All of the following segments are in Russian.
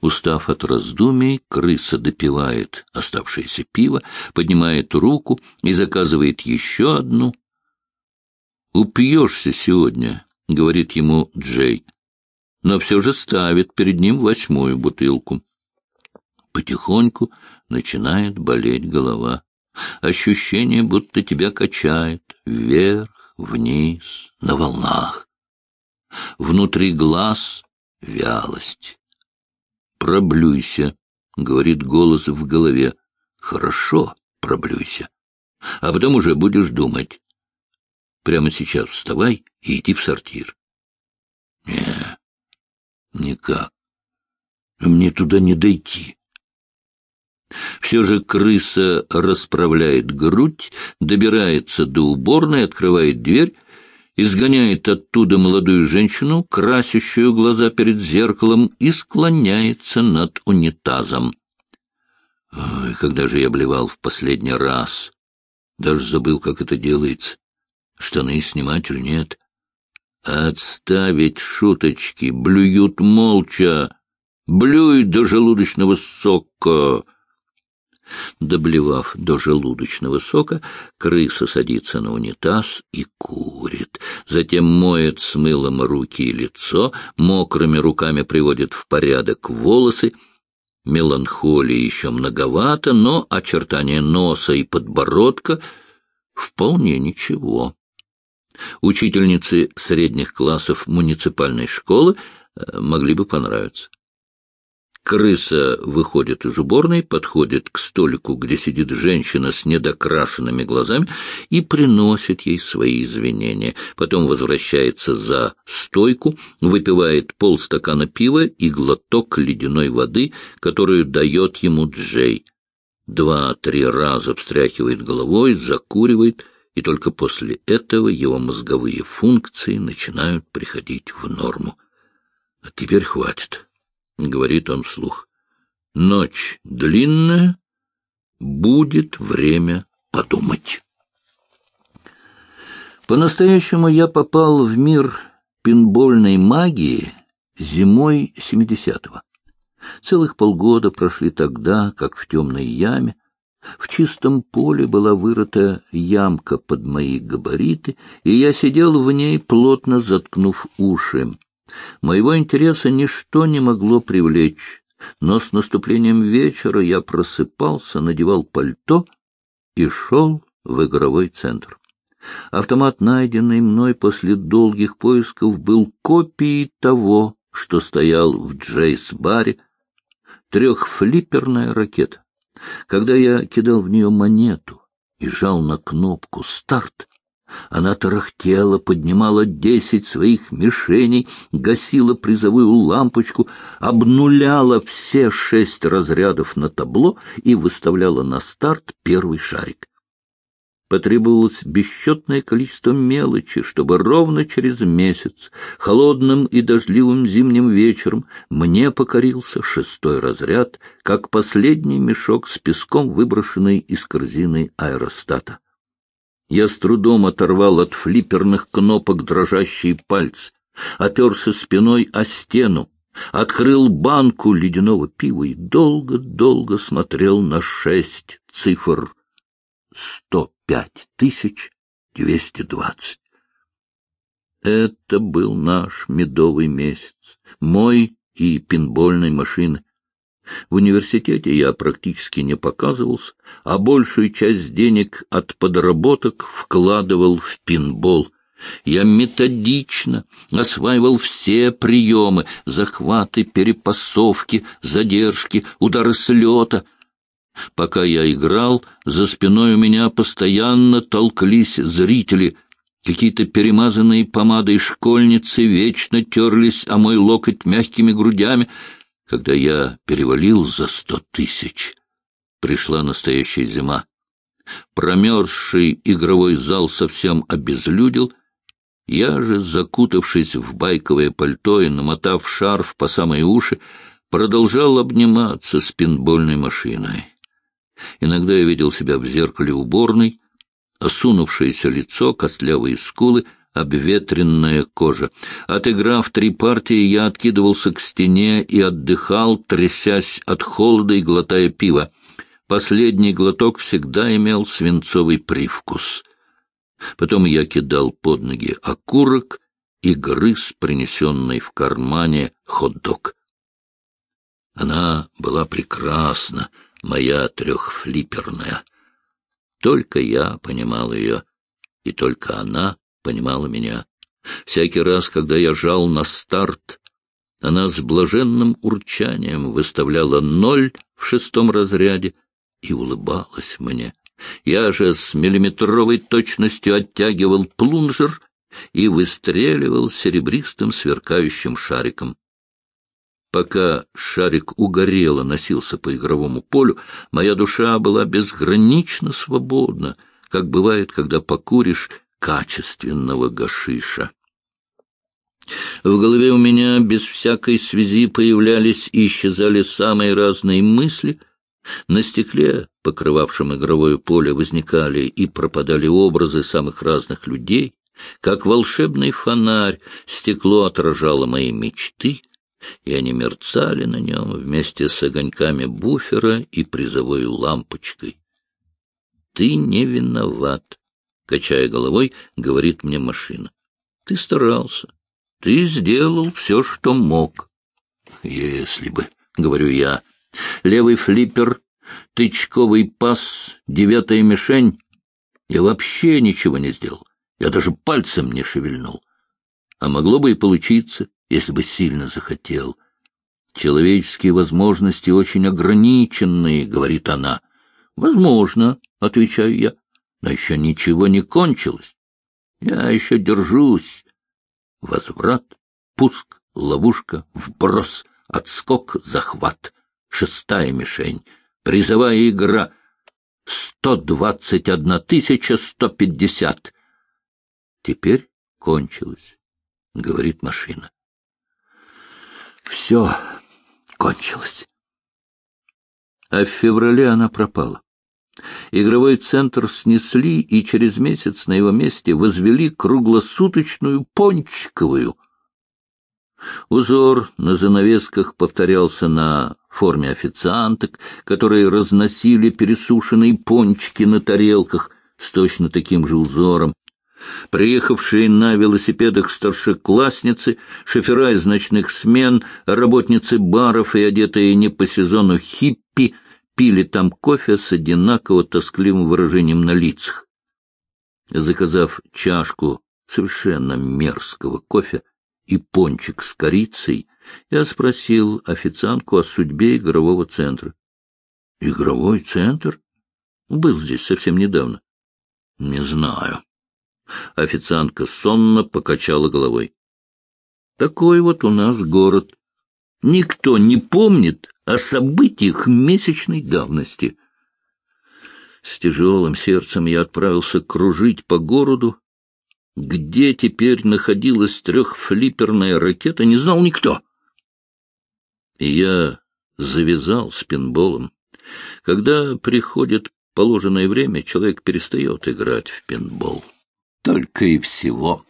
Устав от раздумий, крыса допивает оставшееся пиво, поднимает руку и заказывает еще одну. «Упьешься сегодня», — говорит ему Джей, но все же ставит перед ним восьмую бутылку. Потихоньку начинает болеть голова. Ощущение, будто тебя качает вверх, вниз, на волнах. Внутри глаз — вялость. «Проблюйся», — говорит голос в голове. «Хорошо, проблюйся. А потом уже будешь думать. Прямо сейчас вставай и иди в сортир». «Не, никак. Мне туда не дойти». Все же крыса расправляет грудь, добирается до уборной, открывает дверь, изгоняет оттуда молодую женщину, красящую глаза перед зеркалом, и склоняется над унитазом. Ой, когда же я блевал в последний раз? Даже забыл, как это делается. Штаны снимать или нет? Отставить шуточки, блюют молча. Блюй до желудочного сока. Доблевав до желудочного сока, крыса садится на унитаз и курит. Затем моет с мылом руки и лицо, мокрыми руками приводит в порядок волосы. Меланхолии еще многовато, но очертания носа и подбородка вполне ничего. Учительницы средних классов муниципальной школы э, могли бы понравиться. Крыса выходит из уборной, подходит к столику, где сидит женщина с недокрашенными глазами, и приносит ей свои извинения. Потом возвращается за стойку, выпивает полстакана пива и глоток ледяной воды, которую дает ему Джей. Два-три раза встряхивает головой, закуривает, и только после этого его мозговые функции начинают приходить в норму. А теперь хватит. — говорит он вслух. — Ночь длинная, будет время подумать. По-настоящему я попал в мир пинбольной магии зимой 70-го. Целых полгода прошли тогда, как в темной яме. В чистом поле была вырыта ямка под мои габариты, и я сидел в ней, плотно заткнув уши. Моего интереса ничто не могло привлечь, но с наступлением вечера я просыпался, надевал пальто и шел в игровой центр. Автомат, найденный мной после долгих поисков, был копией того, что стоял в Джейс-баре, трехфлипперная ракета. Когда я кидал в нее монету и жал на кнопку «Старт», она тарахтела, поднимала десять своих мишеней, гасила призовую лампочку, обнуляла все шесть разрядов на табло и выставляла на старт первый шарик. Потребовалось бесчетное количество мелочи, чтобы ровно через месяц, холодным и дождливым зимним вечером, мне покорился шестой разряд, как последний мешок с песком, выброшенный из корзины аэростата. Я с трудом оторвал от флипперных кнопок дрожащие пальцы, оперся спиной о стену, открыл банку ледяного пива и долго-долго смотрел на шесть цифр. Сто пять тысяч двести двадцать. Это был наш медовый месяц, мой и пинбольной машины. В университете я практически не показывался, а большую часть денег от подработок вкладывал в пинбол. Я методично осваивал все приемы — захваты, перепасовки, задержки, удары с лета. Пока я играл, за спиной у меня постоянно толклись зрители — Какие-то перемазанные помадой школьницы вечно терлись о мой локоть мягкими грудями — когда я перевалил за сто тысяч, пришла настоящая зима. Промерзший игровой зал совсем обезлюдил. Я же, закутавшись в байковое пальто и намотав шарф по самые уши, продолжал обниматься с пинбольной машиной. Иногда я видел себя в зеркале уборной, осунувшееся лицо, костлявые скулы, обветренная кожа. Отыграв три партии, я откидывался к стене и отдыхал, трясясь от холода и глотая пиво. Последний глоток всегда имел свинцовый привкус. Потом я кидал под ноги окурок и грыз принесенный в кармане хот-дог. Она была прекрасна, моя трехфлиперная. Только я понимал ее, и только она понимала меня. Всякий раз, когда я жал на старт, она с блаженным урчанием выставляла ноль в шестом разряде и улыбалась мне. Я же с миллиметровой точностью оттягивал плунжер и выстреливал серебристым сверкающим шариком. Пока шарик угорело носился по игровому полю, моя душа была безгранично свободна, как бывает, когда покуришь качественного гашиша. В голове у меня без всякой связи появлялись и исчезали самые разные мысли. На стекле, покрывавшем игровое поле, возникали и пропадали образы самых разных людей. Как волшебный фонарь, стекло отражало мои мечты — и они мерцали на нем вместе с огоньками буфера и призовой лампочкой. — Ты не виноват, — качая головой, говорит мне машина. — Ты старался. Ты сделал все, что мог. — Если бы, — говорю я. Левый флиппер, тычковый пас, девятая мишень. Я вообще ничего не сделал. Я даже пальцем не шевельнул. А могло бы и получиться если бы сильно захотел. Человеческие возможности очень ограниченные, — говорит она. — Возможно, — отвечаю я, — но еще ничего не кончилось. Я еще держусь. Возврат, пуск, ловушка, вброс, отскок, захват, шестая мишень, призовая игра — сто двадцать одна тысяча сто пятьдесят. Теперь кончилось, — говорит машина. Все кончилось. А в феврале она пропала. Игровой центр снесли и через месяц на его месте возвели круглосуточную пончиковую. Узор на занавесках повторялся на форме официанток, которые разносили пересушенные пончики на тарелках с точно таким же узором. Приехавшие на велосипедах старшеклассницы, шофера из ночных смен, работницы баров и одетые не по сезону хиппи пили там кофе с одинаково тоскливым выражением на лицах. Заказав чашку совершенно мерзкого кофе и пончик с корицей, я спросил официантку о судьбе игрового центра. — Игровой центр? Был здесь совсем недавно. — Не знаю. Официантка сонно покачала головой. Такой вот у нас город. Никто не помнит о событиях месячной давности. С тяжелым сердцем я отправился кружить по городу. Где теперь находилась трехфлиперная ракета, не знал никто. И я завязал с пинболом. Когда приходит положенное время, человек перестает играть в пинбол. Только и всего.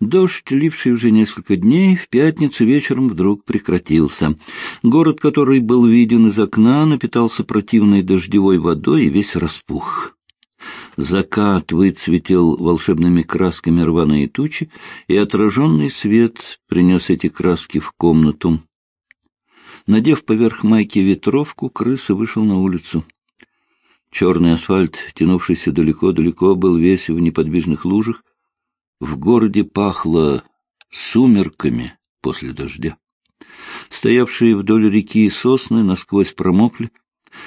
Дождь, ливший уже несколько дней, в пятницу вечером вдруг прекратился. Город, который был виден из окна, напитался противной дождевой водой и весь распух. Закат выцветел волшебными красками рваные тучи, и отраженный свет принес эти краски в комнату. Надев поверх майки ветровку, крыса вышел на улицу. Черный асфальт, тянувшийся далеко-далеко, был весь в неподвижных лужах. В городе пахло сумерками после дождя. Стоявшие вдоль реки сосны насквозь промокли.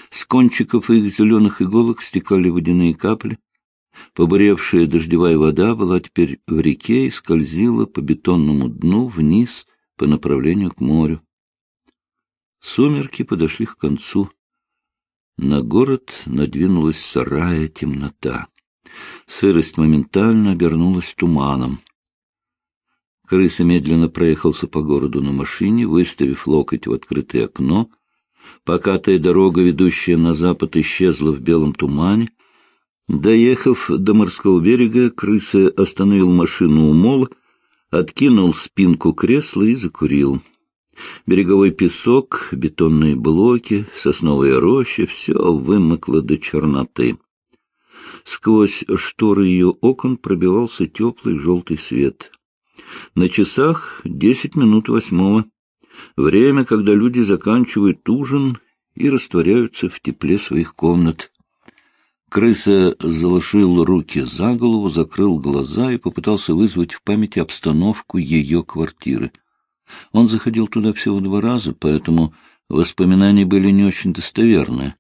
С кончиков их зеленых иголок стекали водяные капли. Побуревшая дождевая вода была теперь в реке и скользила по бетонному дну вниз по направлению к морю. Сумерки подошли к концу. На город надвинулась сырая темнота. Сырость моментально обернулась туманом. Крыса медленно проехался по городу на машине, выставив локоть в открытое окно. Покатая дорога, ведущая на запад, исчезла в белом тумане. Доехав до морского берега, крыса остановил машину у мола, откинул спинку кресла и закурил. Береговой песок, бетонные блоки, сосновая роща — все вымокло до черноты. Сквозь шторы ее окон пробивался теплый желтый свет. На часах десять минут восьмого. Время, когда люди заканчивают ужин и растворяются в тепле своих комнат. Крыса заложил руки за голову, закрыл глаза и попытался вызвать в памяти обстановку ее квартиры. Он заходил туда всего два раза, поэтому воспоминания были не очень достоверные.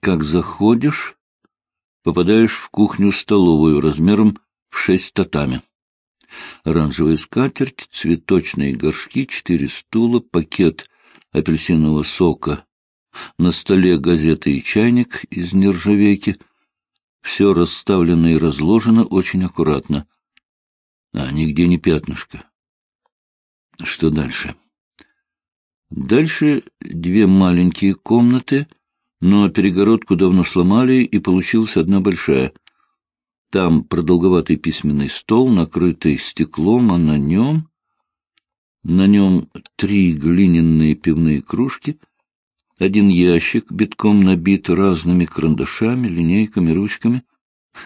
Как заходишь, попадаешь в кухню-столовую размером в шесть татами. Оранжевая скатерть, цветочные горшки, четыре стула, пакет апельсинового сока на столе газеты и чайник из нержавейки. Все расставлено и разложено очень аккуратно. А нигде не пятнышко. Что дальше? Дальше две маленькие комнаты, но перегородку давно сломали, и получилась одна большая. Там продолговатый письменный стол, накрытый стеклом, а на нем... На нем три глиняные пивные кружки, один ящик, битком набит разными карандашами, линейками, ручками.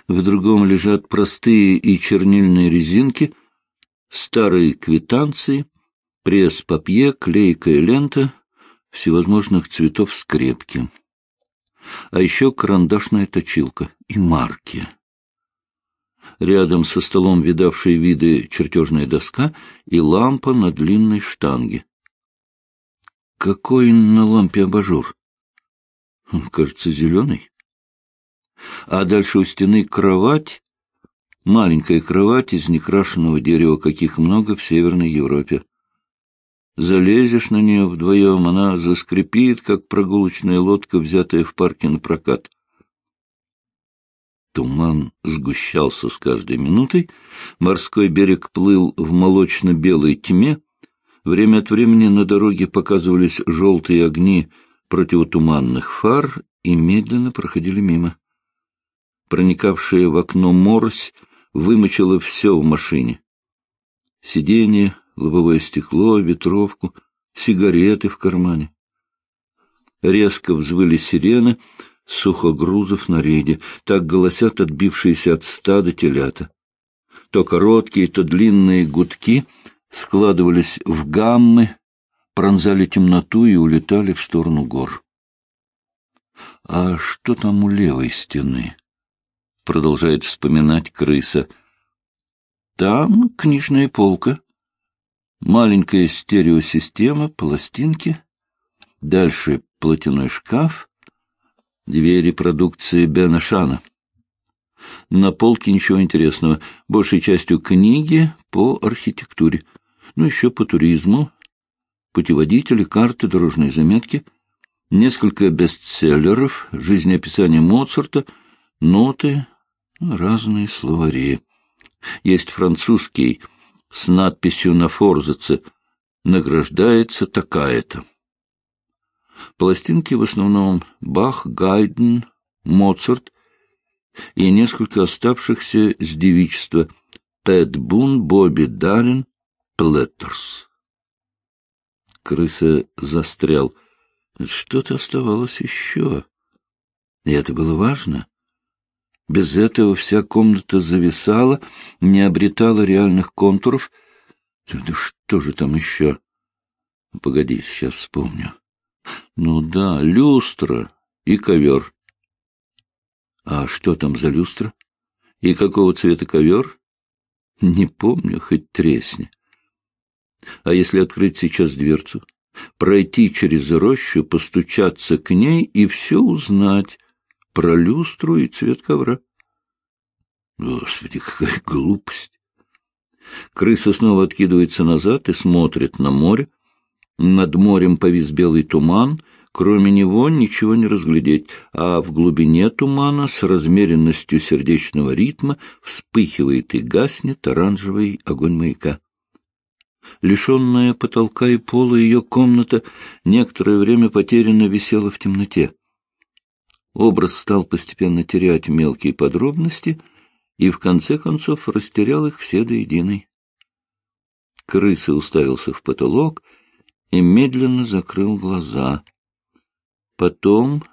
В другом лежат простые и чернильные резинки, старые квитанции, пресс-папье, клейкая лента всевозможных цветов скрепки. А еще карандашная точилка и марки. Рядом со столом видавшие виды чертежная доска и лампа на длинной штанге. Какой на лампе абажур? Кажется, зеленый. А дальше у стены кровать, маленькая кровать из некрашенного дерева, каких много в Северной Европе. Залезешь на нее вдвоем, она заскрипит, как прогулочная лодка, взятая в парке на прокат. Туман сгущался с каждой минутой, морской берег плыл в молочно-белой тьме, Время от времени на дороге показывались желтые огни противотуманных фар и медленно проходили мимо. Проникавшая в окно морось вымочила все в машине. Сиденье, лобовое стекло, ветровку, сигареты в кармане. Резко взвыли сирены сухогрузов на рейде. Так голосят отбившиеся от стада телята. То короткие, то длинные гудки — складывались в гаммы, пронзали темноту и улетали в сторону гор. — А что там у левой стены? — продолжает вспоминать крыса. — Там книжная полка, маленькая стереосистема, пластинки, дальше платяной шкаф, двери продукции Бена Шана. На полке ничего интересного, большей частью книги по архитектуре — ну, еще по туризму, путеводители, карты, дорожные заметки, несколько бестселлеров, жизнеописание Моцарта, ноты, ну, разные словари. Есть французский с надписью на форзаце «Награждается такая-то». Пластинки в основном Бах, Гайден, Моцарт и несколько оставшихся с девичества Пэт Бун, Бобби Дарин, Платтерс. Крыса застрял. Что-то оставалось еще. И это было важно. Без этого вся комната зависала, не обретала реальных контуров. Да что же там еще? Погоди, сейчас вспомню. Ну да, люстра и ковер. А что там за люстра? И какого цвета ковер? Не помню, хоть тресни. А если открыть сейчас дверцу, пройти через рощу, постучаться к ней и все узнать про люстру и цвет ковра? Господи, какая глупость! Крыса снова откидывается назад и смотрит на море. Над морем повис белый туман, кроме него ничего не разглядеть, а в глубине тумана с размеренностью сердечного ритма вспыхивает и гаснет оранжевый огонь маяка. Лишенная потолка и пола ее комната некоторое время потерянно висела в темноте. Образ стал постепенно терять мелкие подробности и, в конце концов, растерял их все до единой. Крыса уставился в потолок и медленно закрыл глаза. Потом,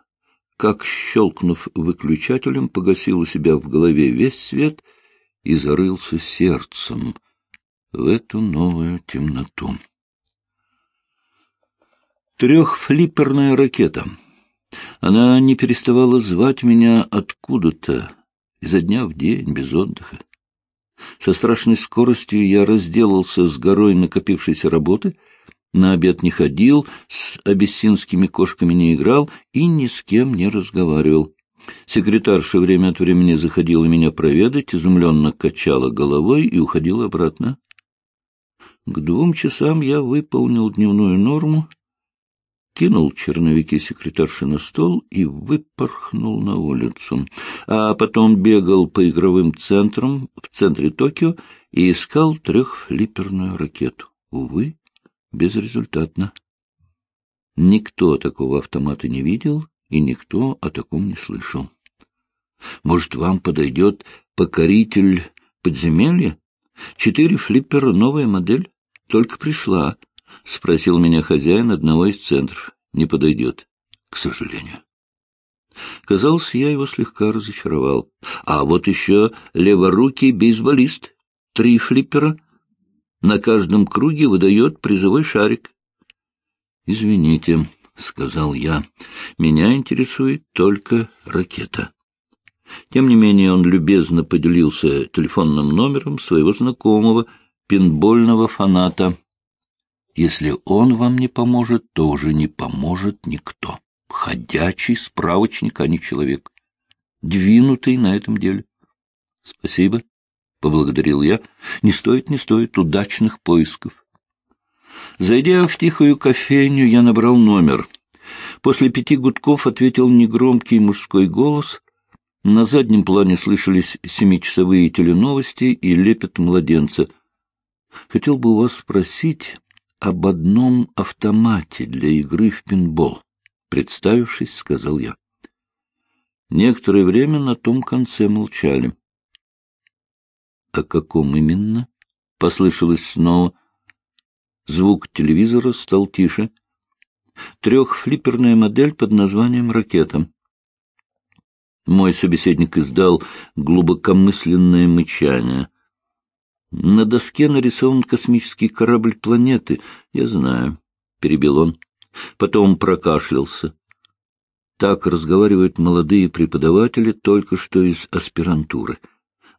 как щелкнув выключателем, погасил у себя в голове весь свет и зарылся сердцем в эту новую темноту. Трехфлипперная ракета. Она не переставала звать меня откуда-то, изо дня в день, без отдыха. Со страшной скоростью я разделался с горой накопившейся работы, на обед не ходил, с абиссинскими кошками не играл и ни с кем не разговаривал. Секретарша время от времени заходила меня проведать, изумленно качала головой и уходила обратно. К двум часам я выполнил дневную норму, кинул черновики секретарши на стол и выпорхнул на улицу. А потом бегал по игровым центрам в центре Токио и искал трехфлипперную ракету. Увы, безрезультатно. Никто такого автомата не видел, и никто о таком не слышал. Может, вам подойдет покоритель подземелья? Четыре флиппера, новая модель, только пришла. — спросил меня хозяин одного из центров. — Не подойдет, к сожалению. Казалось, я его слегка разочаровал. А вот еще леворукий бейсболист, три флиппера. На каждом круге выдает призовой шарик. — Извините, — сказал я, — меня интересует только ракета. Тем не менее он любезно поделился телефонным номером своего знакомого, пинбольного фаната. Если он вам не поможет, то уже не поможет никто. Ходячий справочник, а не человек. Двинутый на этом деле. — Спасибо, — поблагодарил я. — Не стоит, не стоит удачных поисков. Зайдя в тихую кофейню, я набрал номер. После пяти гудков ответил негромкий мужской голос. На заднем плане слышались семичасовые теленовости и лепет младенца. Хотел бы у вас спросить об одном автомате для игры в пинбол. Представившись, сказал я. Некоторое время на том конце молчали. — О каком именно? — послышалось снова. Звук телевизора стал тише. Трехфлипперная модель под названием «Ракета». Мой собеседник издал глубокомысленное мычание — на доске нарисован космический корабль планеты. Я знаю, — перебил он. Потом прокашлялся. Так разговаривают молодые преподаватели только что из аспирантуры.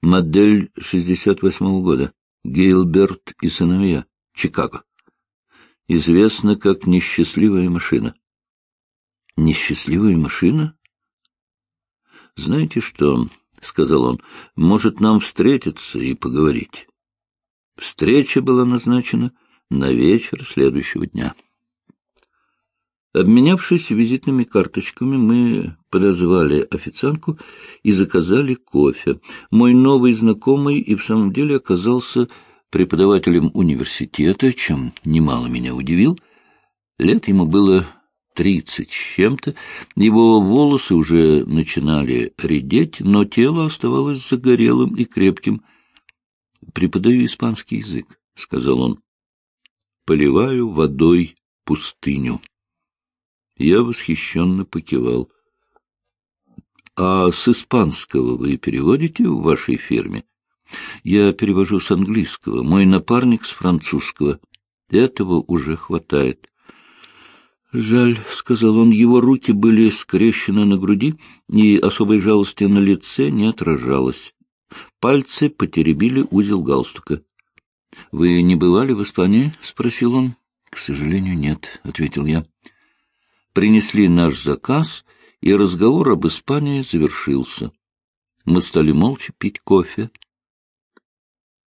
Модель 68-го года. Гейлберт и сыновья. Чикаго. Известна как несчастливая машина. Несчастливая машина? Знаете что, — сказал он, — может нам встретиться и поговорить. Встреча была назначена на вечер следующего дня. Обменявшись визитными карточками, мы подозвали официантку и заказали кофе. Мой новый знакомый и в самом деле оказался преподавателем университета, чем немало меня удивил. Лет ему было тридцать с чем-то, его волосы уже начинали редеть, но тело оставалось загорелым и крепким —— Преподаю испанский язык, — сказал он. — Поливаю водой пустыню. Я восхищенно покивал. — А с испанского вы переводите в вашей фирме? — Я перевожу с английского, мой напарник с французского. Этого уже хватает. — Жаль, — сказал он, — его руки были скрещены на груди, и особой жалости на лице не отражалось. Пальцы потеребили узел галстука. — Вы не бывали в Испании? — спросил он. — К сожалению, нет, — ответил я. Принесли наш заказ, и разговор об Испании завершился. Мы стали молча пить кофе.